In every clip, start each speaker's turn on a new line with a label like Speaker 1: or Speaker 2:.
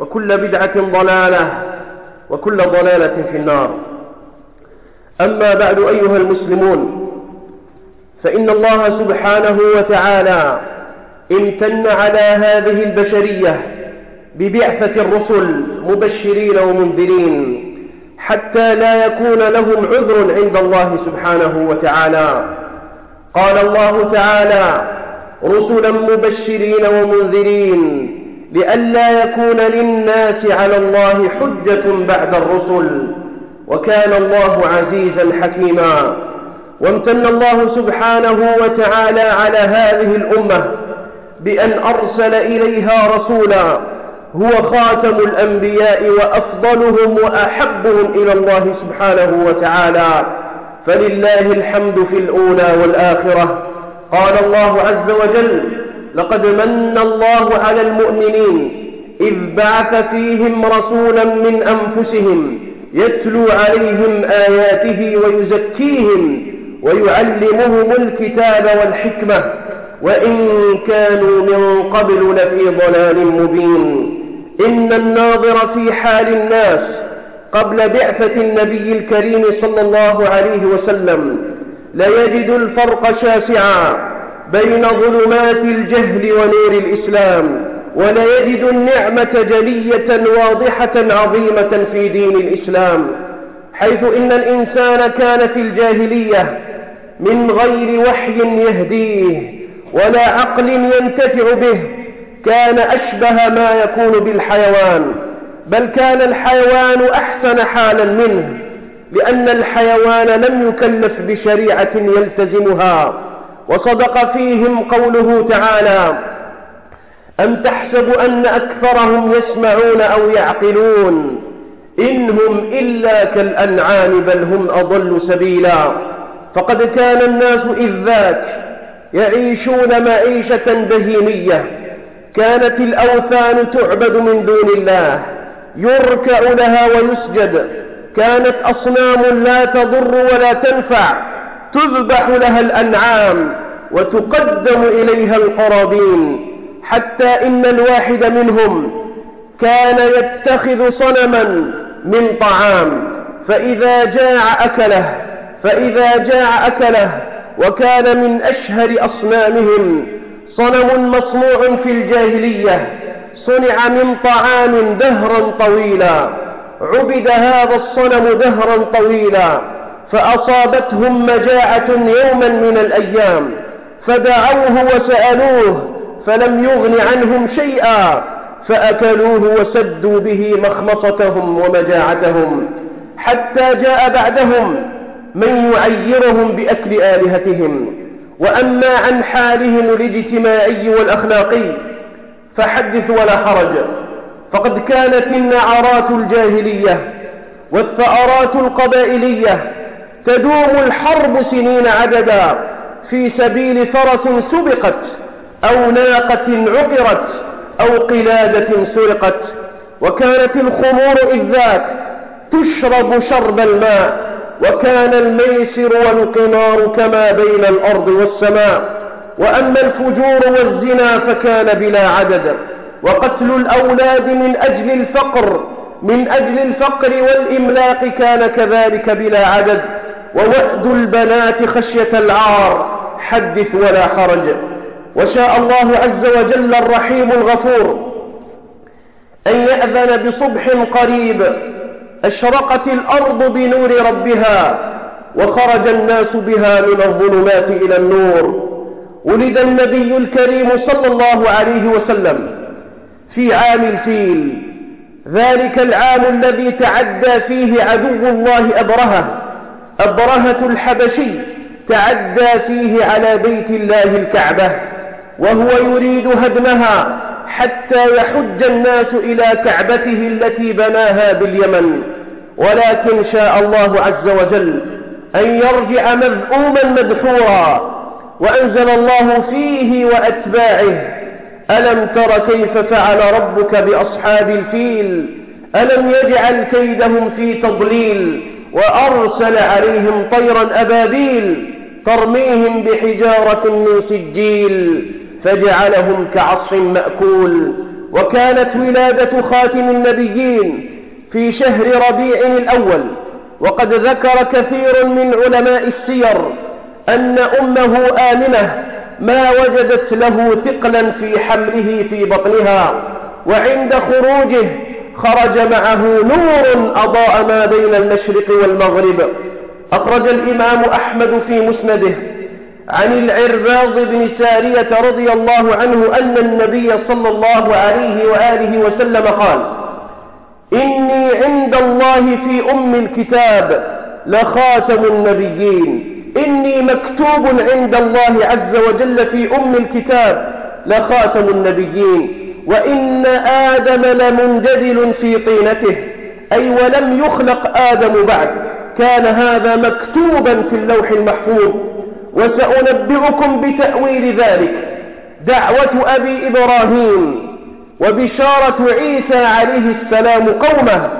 Speaker 1: وكل بدعة ضلالة وكل ضلالة في النار. أما بعد أيها المسلمون فإن الله سبحانه وتعالى امتن على هذه البشرية ببعثة الرسل مبشرين ومنذرين حتى لا يكون لهم عذر عند الله سبحانه وتعالى. قال الله تعالى رسلا مبشرين ومنذرين لئلا يكون للناس على الله حجة بعد الرسل وكان الله عزيزا حكيما. وامتن الله سبحانه وتعالى على هذه الأمة بأن أرسل إليها رسولا هو خاتم الأنبياء وأفضلهم وأحبهم إلى الله سبحانه وتعالى. فلله الحمد في الأولى والآخرة. قال الله عز وجل لقد من الله على المؤمنين إذ بعث فيهم رسولا من أنفسهم يتلو عليهم آياته ويزكيهم ويعلمهم الكتاب والحكمة وإن كانوا من قبل لفي ضلال مبين إن الناظر في حال الناس قبل بعثة النبي الكريم صلى الله عليه وسلم ليجد الفرق شاسعا بين ظلمات الجهل ونور الإسلام وليجد النعمة جلية واضحة عظيمة في دين الإسلام حيث إن الإنسان كان في الجاهلية من غير وحي يهديه ولا عقل ينتفع به كان أشبه ما يكون بالحيوان بل كان الحيوان أحسن حالا منه لأن الحيوان لم يكلف بشريعة يلتزمها. وصدق فيهم قوله تعالى أم تحسب أن أكثرهم يسمعون أو يعقلون؟ إنهم إلا كالأنعام بل هم أضل سبيلا. فقد كان الناس إذ ذاك يعيشون معيشة بهيمية كانت الأوثان تعبد من دون الله يركع لها ويسجد. كانت أصنام لا تضر ولا تنفع. تذبح لها الأنعام وتقدم إليها القرابين حتى إن الواحد منهم كان يتخذ صنما من طعام فإذا جاع أكله فإذا جاع أكله وكان من أشهر أصنامهم صنم مصنوع في الجاهلية صنع من طعام دهرا طويلا عبد هذا الصنم دهرا طويلا. فأصابتهم مجاعة يوما من الأيام فدعوه وسألوه فلم يغن عنهم شيئا فأكلوه وسدوا به مخمصتهم ومجاعتهم حتى جاء بعدهم من يعيرهم بأكل آلهتهم. وأما عن حالهم الاجتماعي والأخلاقي فحدث ولا حرج. فقد كانت النعرات الجاهلية والثأرات القبائلية تدوم الحرب سنين عددا في سبيل فرس سبقت أو ناقة عقرت أو قلادة سرقت. وكانت الخمور إذ ذاك تشرب شرب الماء وكان الميسر والقمار كما بين الأرض والسماء. وأما الفجور والزنا فكان بلا عدد. وقتل الأولاد من أجل الفقر من أجل الفقر والإملاق كان كذلك بلا عدد. ووأد البنات خشية العار حدث ولا حرج. وشاء الله عز وجل الرحيم الغفور. أن يأذن بصبح قريب أشرقت الأرض بنور ربها وخرج الناس بها من الظلمات إلى النور. ولد النبي الكريم صلى الله عليه وسلم في عام الفيل. ذلك العام الذي تعدى فيه عدو الله أبرهة. أبرهة الحبشي تعدى فيه على بيت الله الكعبة وهو يريد هدمها حتى يحج الناس إلى كعبته التي بناها باليمن. ولكن شاء الله عز وجل أن يرجع مذءوما مدحورا وأنزل الله فيه وأتباعه. ألم تر كيف فعل ربك بأصحاب الفيل؟ ألم يجعل كيدهم في تضليل؟ وأرسل عليهم طيرا أبابيل ترميهم بحجارة من سجيل فجعلهم كعصف مأكول. وكانت ولادة خاتم النبيين في شهر ربيع الأول. وقد ذكر كثير من علماء السير أن أمه آمنة ما وجدت له ثقلا في حمله في بطنها وعند خروجه خرج معه نور أضاء ما بين المشرق والمغرب. أخرج الإمام أحمد في مسنده عن العرباض بن سارية رضي الله عنه أن النبي صلى الله عليه وآله وسلم قال إني عند الله في أم الكتاب لخاتم النبيين. إني مكتوب عند الله عز وجل في أم الكتاب لخاتم النبيين. وإن آدم لمنجدل في طينته. أي ولم يخلق آدم بعد. كان هذا مكتوبا في اللوح المحفوظ. وسأنبئكم بتأويل ذلك. دعوة أبي إبراهيم وبشارة عيسى عليه السلام قومه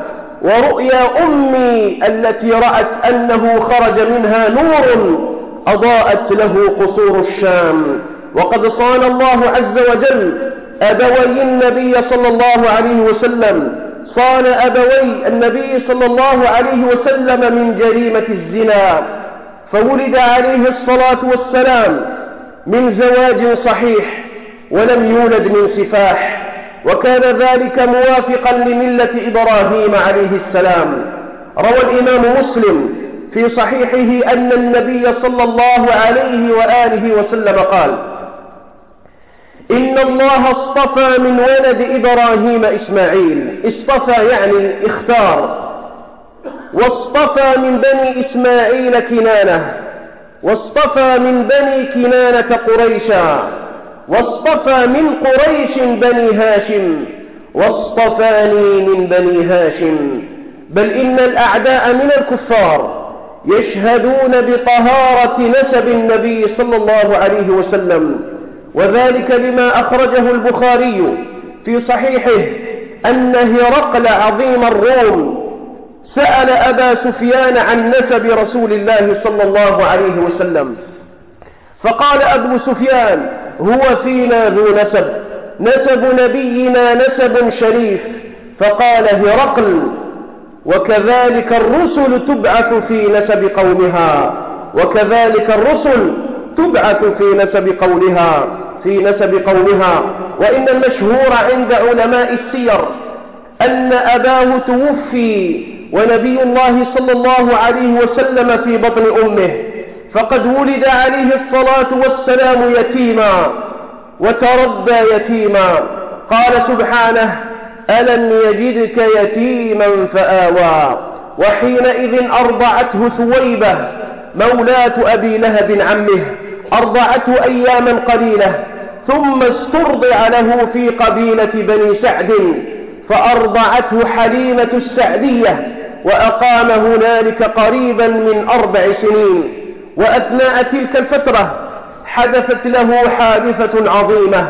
Speaker 1: ورؤيا أمي التي رأت أنه خرج منها نور أضاءت له قصور الشام. وقد صان الله عز وجل أبوي النبي صلى الله عليه وسلم. صان أبوي النبي صلى الله عليه وسلم من جريمة الزنا. فولد عليه الصلاة والسلام من زواج صحيح ولم يولد من سفاح. وكان ذلك موافقا لملة إبراهيم عليه السلام. روى الإمام مسلم في صحيحه أن النبي صلى الله عليه وآله وسلم قال إن الله اصطفى من ولد إبراهيم إسماعيل. اصطفى يعني اختار واصطفى من بني إسماعيل كنانة. واصطفى من بني كنانة قريشا. واصطفى من قريش بني هاشم. واصطفاني من بني هاشم. بل إن الأعداء من الكفار يشهدون بطهارة نسب النبي صلى الله عليه وسلم. وذلك لما أخرجه البخاري في صحيحه أن هرقل عظيم الروم سأل أبا سفيان عن نسب رسول الله صلى الله عليه وسلم فقال أبو سفيان هو فينا ذو نسب نسب نبينا نسب شريف. فقال هرقل وكذلك الرسل تبعث في نسب قومها وكذلك الرسل تبعث في نسب قولها في نسب قومها وإن المشهور عند علماء السير أن أباه توفي ونبي الله صلى الله عليه وسلم في بطن أمه فقد ولد عليه الصلاة والسلام يتيما وتربى يتيما. قال سبحانه ألم يجدك يتيما فآوى. وحينئذ أرضعته ثويبة مولاة أبي لهب عمه. أرضعته أياما قليلة ثم استرضع له في قبيلة بني سعد فأرضعته حليمة السعدية وأقام هنالك قريبا من أربع سنين وأثناء تلك الفترة حدثت له حادثة عظيمة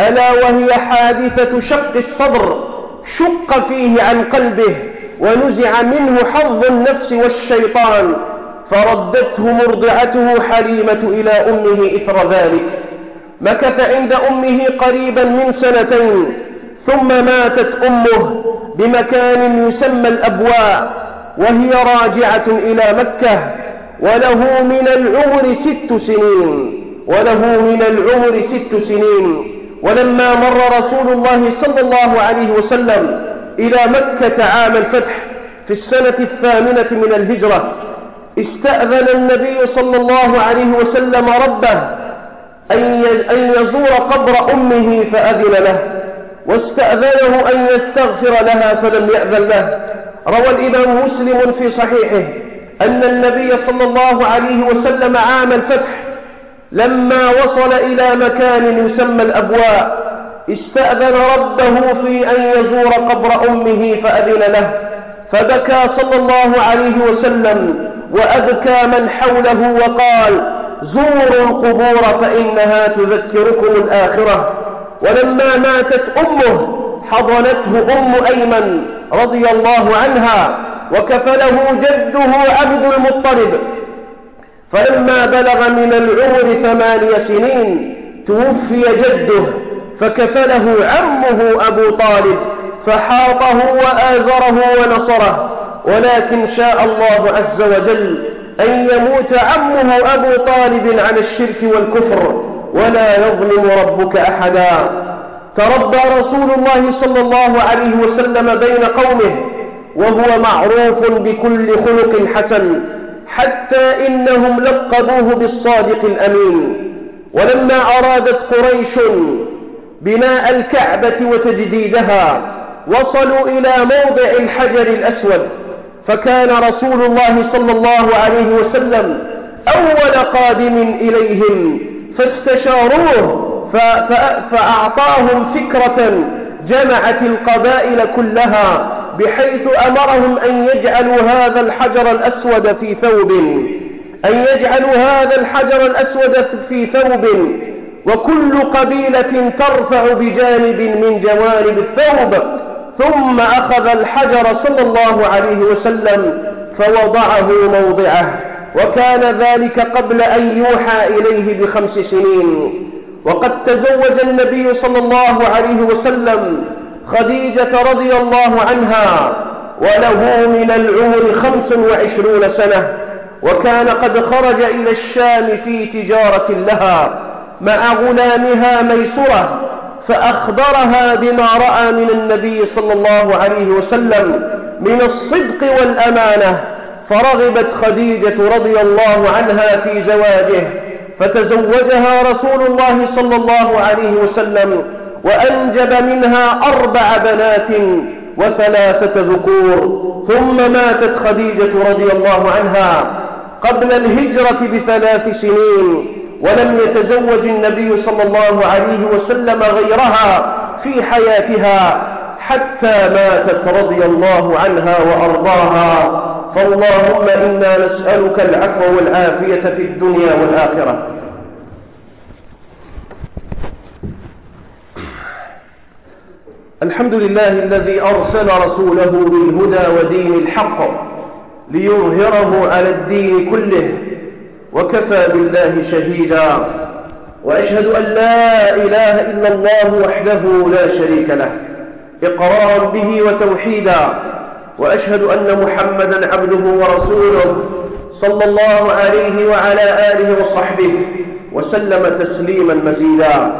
Speaker 1: ألا وهي حادثة شق الصدر شق فيه عن قلبه ونزع منه حظ النفس والشيطان فردته مرضعته حليمة إلى أمه إثر ذلك. مكث عند أمه قريبا من سنتين ثم ماتت أمه بمكان يسمى الأبواء وهي راجعة إلى مكة وله من العمر ست سنين وله من العمر ست سنين. ولما مر رسول الله صلى الله عليه وسلم إلى مكة عام الفتح في السنة الثامنة من الهجرة استأذن النبي صلى الله عليه وسلم ربه أن يزور قبر أمه فأذن له واستأذنه أن يستغفر لها فلم يأذن له. روى الإمام مسلم في صحيحه أن النبي صلى الله عليه وسلم عام الفتح لما وصل إلى مكان يسمى الأبواء استأذن ربه في أن يزور قبر أمه فأذن له. فبكى صلى الله عليه وسلم وأبكى من حوله وقال زوروا القبور فإنها تذكركم الآخرة. ولما ماتت أمه حضنته أم أيمن رضي الله عنها وكفله جده عبد المطلب. فلما بلغ من العمر ثماني سنين توفي جده فكفله عمه أبو طالب. فحاطه وآزره ونصره ولكن شاء الله عز وجل أن يموت عمه أبو طالب عن الشرك والكفر ولا يظلم ربك أحدا. تربى رسول الله صلى الله عليه وسلم بين قومه وهو معروف بكل خلق حسن حتى إنهم لقبوه بالصادق الأمين. ولما أرادت قريش بناء الكعبة وتجديدها وصلوا إلى موضع الحجر الأسود فكان رسول الله صلى الله عليه وسلم أول قادم إليهم فاستشاروه فأعطاهم فكرة جمعت القبائل كلها بحيث أمرهم أن يجعلوا هذا الحجر الأسود في ثوب أن يجعلوا هذا الحجر الأسود في ثوب وكل قبيلة ترفع بجانب من جوانب الثوب. ثم أخذ الحجر صلى الله عليه وسلم فوضعه موضعه وكان ذلك قبل أن يوحى إليه بخمس سنين. وقد تزوج النبي صلى الله عليه وسلم خديجة رضي الله عنها وله من العمر خمس وعشرون سنة وكان قد خرج إلى الشام في تجارة لها مع غلامها ميسرة فأخبرها بما رأى من النبي صلى الله عليه وسلم من الصدق والأمانة فرغبت خديجة رضي الله عنها في زواجه فتزوجها رسول الله صلى الله عليه وسلم وأنجب منها أربع بنات وثلاثة ذكور. ثم ماتت خديجة رضي الله عنها قبل الهجرة بثلاث سنين. ولم يتزوج النبي صلى الله عليه وسلم غيرها في حياتها حتى ماتت رضي الله عنها وأرضاها. فاللهم إنا نسألك العفو والعافية في الدنيا والآخرة. الحمد لله الذي أرسل رسوله بالهدى ودين الحق ليظهره على الدين كله. وكفى بالله شهيدا. وأشهد أن لا إله إلا الله وحده لا شريك له. إقرارا به وتوحيدا. وأشهد أن محمدا عبده ورسوله صلى الله عليه وعلى آله وصحبه وسلم تسليما مزيدا.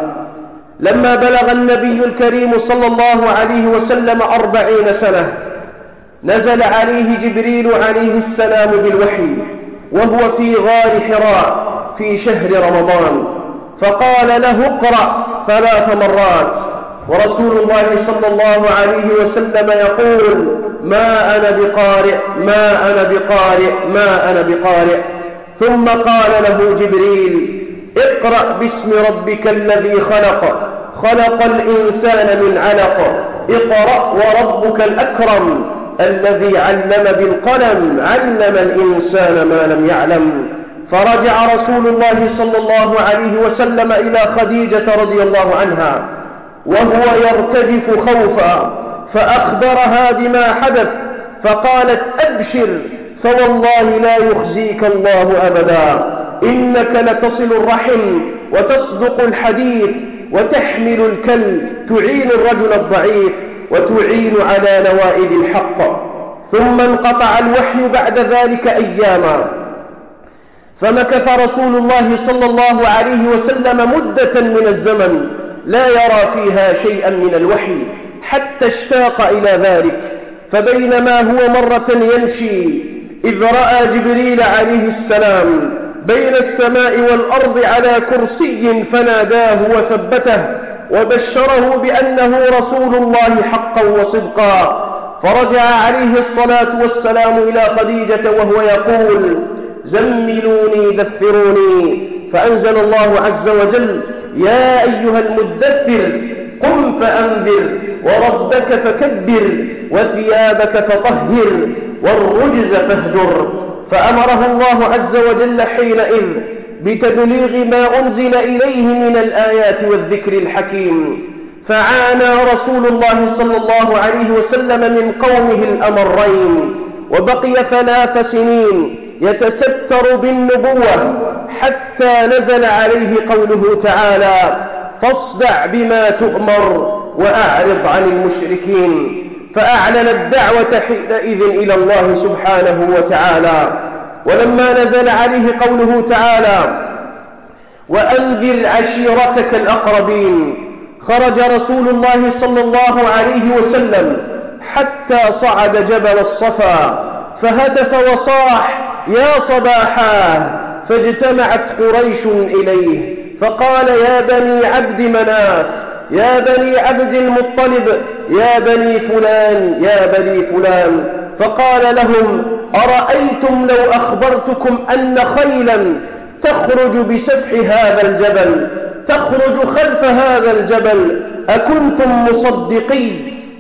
Speaker 1: لما بلغ النبي الكريم صلى الله عليه وسلم أربعين سنة نزل عليه جبريل عليه السلام بالوحي. وهو في غار حراء في شهر رمضان. فقال له اقرأ ثلاث مرات. ورسول الله صلى الله عليه وسلم يقول ما أنا بقارئ ما أنا بقارئ ما أنا بقارئ. ثم قال له جبريل اقرأ باسم ربك الذي خلق خلق الإنسان من علق. اقرأ وربك الأكرم. الذي علم بالقلم علم الإنسان ما لم يعلم. فرجع رسول الله صلى الله عليه وسلم إلى خديجة رضي الله عنها وهو يرتجف خوفا فأخبرها بما حدث فقالت أبشر فوالله لا يخزيك الله أبدا إنك لتصل الرحم وتصدق الحديث وتحمل الكل تعين الرجل الضعيف. وتعين على نوائب الحق ثم انقطع الوحي بعد ذلك أياما. فمكث رسول الله صلى الله عليه وسلم مدة من الزمن لا يرى فيها شيئا من الوحي حتى اشتاق إلى ذلك. فبينما هو مرة يمشي إذ رأى جبريل عليه السلام بين السماء والأرض على كرسي فناداه وثبته وبشره بأنه رسول الله حقا وصدقا. فرجع عليه الصلاة والسلام إلى خديجة وهو يقول زملوني دثروني. فأنزل الله عز وجل يا أيها المدثر قم فأنذر وربك فكبر وثيابك فطهر والرجز فاهجر. فأمره الله عز وجل حينئذ بتبليغ ما أنزل إليه من الآيات والذكر الحكيم. فعانى رسول الله صلى الله عليه وسلم من قومه الأمرين وبقي ثلاث سنين يتستر بالنبوة حتى نزل عليه قوله تعالى فاصدع بما تؤمر وأعرض عن المشركين فأعلن الدعوة حينئذ إلى الله سبحانه وتعالى. ولما نزل عليه قوله تعالى وأنذر عشيرتك الأقربين. خرج رسول الله صلى الله عليه وسلم حتى صعد جبل الصفا فهتف وصاح يا صباحا. فاجتمعت قريش إليه فقال يا بني عبد مناف يا بني عبد المطلب يا بني فلان يا بني فلان. فقال لهم أرأيتم لو أخبرتكم أن خيلا تخرج بسفح هذا الجبل تخرج خلف هذا الجبل أكنتم مصدقي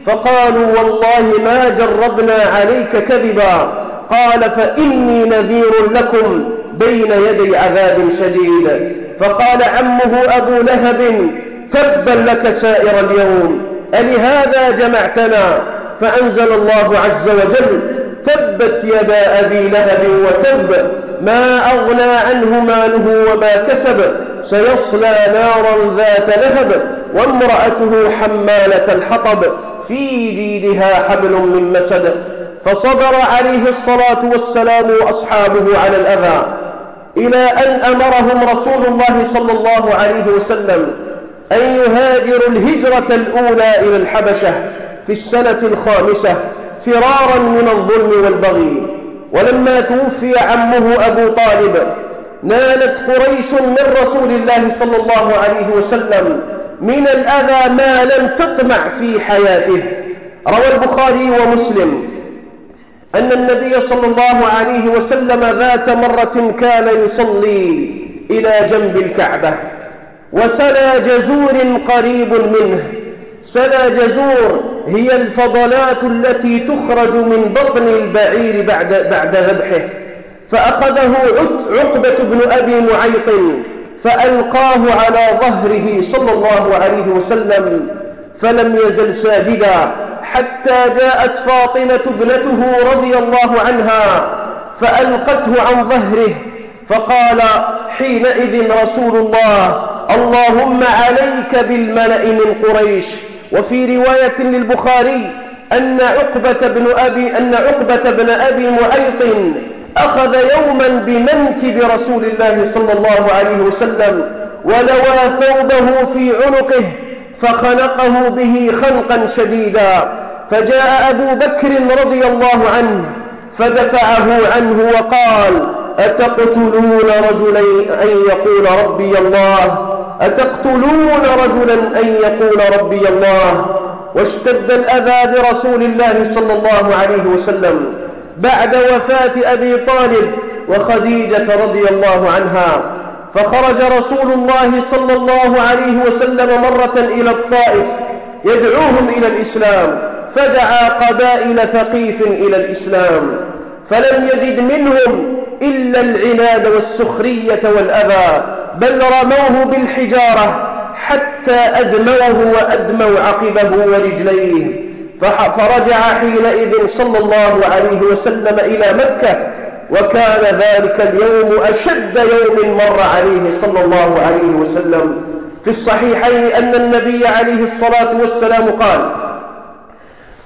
Speaker 1: فقالوا والله ما جربنا عليك كذبا قال فإني نذير لكم بين يدي عذاب شديد. فقال عمه أبو لهب تبا لك سائر اليوم ألهذا جمعتنا؟ فأنزل الله عز وجل تبت يدا أبي لهب وتب ما أغنى عنه ماله وما كسب سيصلى نارا ذات لهب وامرأته حمالة الحطب في جيدها حبل من مسد. فصبر عليه الصلاة والسلام وأصحابه على الأذى إلى أن أمرهم رسول الله صلى الله عليه وسلم أن يهاجروا الهجرة الأولى إلى الحبشة في السنة الخامسة. فرارا من الظلم والبغي. ولما توفي عمه أبو طالب نالت قريش من رسول الله صلى الله عليه وسلم من الأذى ما لم تطمع في حياته. روى البخاري ومسلم أن النبي صلى الله عليه وسلم ذات مرة كان يصلي إلى جنب الكعبة. وسلى جزور قريب منه. سلى جزور هي الفضلات التي تخرج من بطن البعير بعد, بعد ذبحه. فأخذه عقبة بن أبي معيط فألقاه على ظهره صلى الله عليه وسلم فلم يزل ساجدا حتى جاءت فاطمة ابنته رضي الله عنها فألقته عن ظهره فقال حينئذ رسول الله اللهم عليك بالملأ من قريش وفي رواية للبخاري أن عقبة بن أبي أن عقبة بن أبي معيط أخذ يوما بمنكب رسول الله صلى الله عليه وسلم ولوى ثوبه في عنقه فخنقه به خنقا شديدا فجاء أبو بكر رضي الله عنه فدفعه عنه وقال أتقتلون رجلا أن يقول ربي الله. أتقتلون رجلا أن يقول ربي الله واشتد الأذى برسول الله صلى الله عليه وسلم بعد وفاة أبي طالب وخديجة رضي الله عنها فخرج رسول الله صلى الله عليه وسلم مرة إلى الطائف يدعوهم إلى الإسلام فدعا قبائل ثقيف إلى الإسلام فلم يجد منهم إلا العناد والسخرية والأذى. بل رموه بالحجارة حتى أدموه وأدموا عقبه ورجليه. فرجع حينئذ صلى الله عليه وسلم إلى مكة وكان ذلك اليوم أشد يوم مر عليه صلى الله عليه وسلم. في الصحيحين أن النبي عليه الصلاة والسلام قال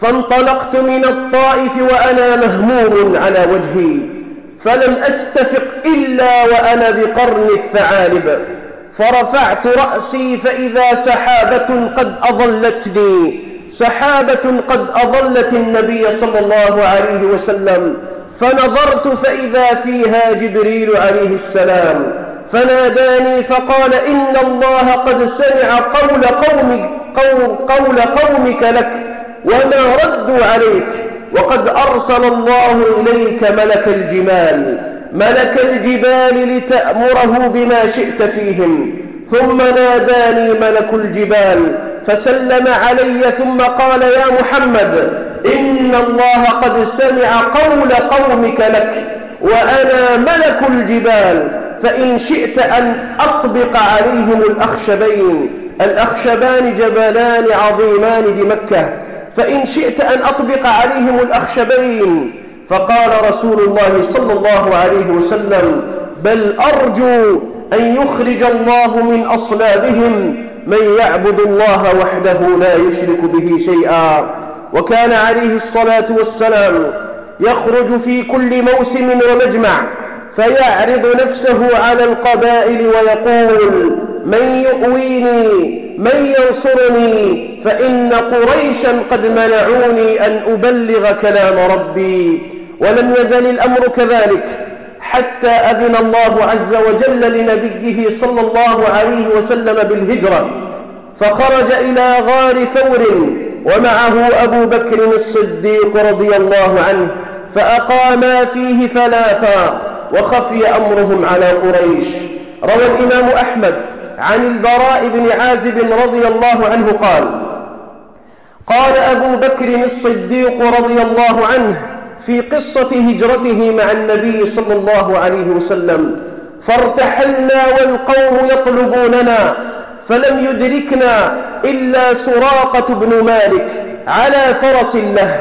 Speaker 1: فانطلقت من الطائف وأنا مهموم على وجهي فلم أستفق إلا وأنا بقرن الثعالب. فرفعت رأسي فإذا سحابة قد أظلتني. سحابة قد أظلت النبي صلى الله عليه وسلم. فنظرت فإذا فيها جبريل عليه السلام. فناداني فقال إن الله قد سمع قول, قوم قول, قول قومك لك وما ردوا عليك. وقد أرسل الله إليك ملك الجمال ملك الجبال لتأمره بما شئت فيهم. ثم ناداني ملك الجبال فسلم علي ثم قال يا محمد إن الله قد سمع قول قومك لك وأنا ملك الجبال فإن شئت أن أطبق عليهم الأخشبين. الأخشبان جبلان عظيمان بمكة. فإن شئت أن أطبق عليهم الأخشبين. فقال رسول الله صلى الله عليه وسلم بل أرجو أن يخرج الله من أصلابهم من يعبد الله وحده لا يشرك به شيئا. وكان عليه الصلاة والسلام يخرج في كل موسم ومجمع فيعرض نفسه على القبائل ويقول من يؤويني من ينصرني فإن قريشا قد منعوني أن أبلغ كلام ربي ولم يزل الأمر كذلك حتى أذن الله عز وجل لنبيه صلى الله عليه وسلم بالهجرة فخرج إلى غار ثور ومعه أبو بكر الصديق رضي الله عنه فأقاما فيه ثلاثا وخفي أمرهم على قريش. روى الإمام أحمد. عن البراء بن عازب رضي الله عنه قال قال أبو بكر الصديق رضي الله عنه في قصة هجرته مع النبي صلى الله عليه وسلم فارتحلنا والقوم يطلبوننا فلم يدركنا إلا سراقة بن مالك على فرس له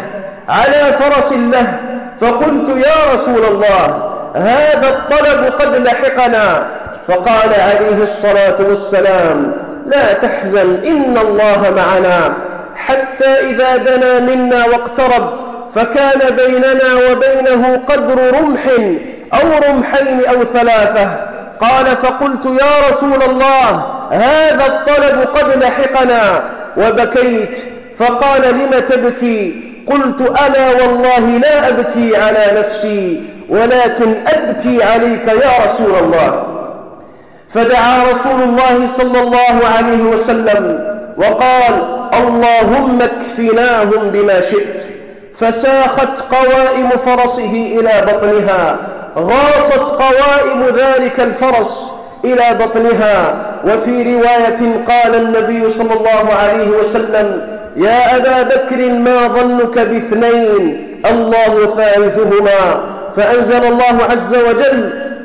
Speaker 1: على فرس له فقلت يا رسول الله هذا الطلب قد لحقنا فقال عليه الصلاة والسلام لا تحزن إن الله معنا حتى إذا دنا منا واقترب فكان بيننا وبينه قدر رمح أو رمحين أو ثلاثة. قال فقلت يا رسول الله هذا الطلب قد لحقنا وبكيت. فقال لم تبكي؟ قلت أنا والله لا أبكي على نفسي ولكن أبكي عليك يا رسول الله. فدعا رسول الله صلى الله عليه وسلم وقال اللهم اكفناهم بما شئت. فساخت قوائم فرسه إلى بطنها غاصت قوائم ذلك الفرس إلى بطنها. وفي رواية قال النبي صلى الله عليه وسلم يا أبا بكر ما ظنك باثنين؟ الله ثالثهما فأنزل الله عز وجل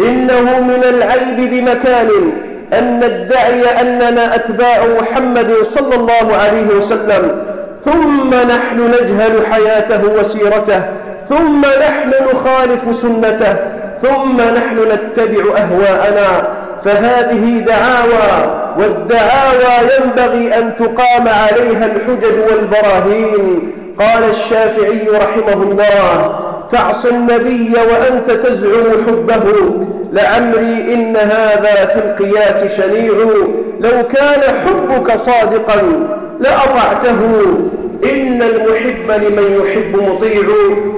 Speaker 1: إنه من العيب بمكان أن ندعي أننا أتباع محمد صلى الله عليه وسلم. ثم نحن نجهل حياته وسيرته. ثم نحن نخالف سنته. ثم نحن نتبع أهواءنا. فهذه دعاوى والدعاوى ينبغي أن تقام عليها الحجج والبراهين. قال الشافعي رحمه الله تعصي النبي وأنت تزعم حبه لعمري إن هذا في القياس شنيع. لو كان حبك صادقا لأطعته. إن المحب لمن يحب مطيع.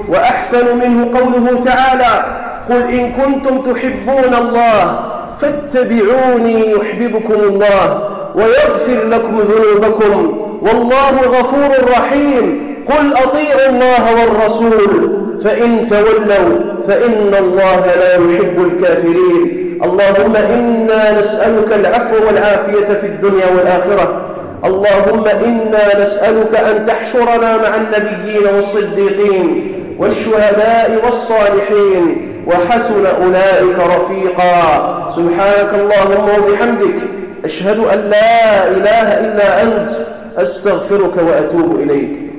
Speaker 1: وأحسن منه قوله تعالى قل إن كنتم تحبون الله فاتبعوني يحببكم الله ويغفر لكم ذنوبكم. والله غفور رحيم. قل أطيعوا الله والرسول فإن تولوا فإن الله لا يحب الكافرين. اللهم إنا نسألك العفو والعافية في الدنيا والآخرة. اللهم إنا نسألك أن تحشرنا مع النبيين والصديقين والشهداء والصالحين وحسن أولئك رفيقا. سبحانك اللهم وبحمدك. أشهد أن لا إله إلا أنت أستغفرك وأتوب إليك.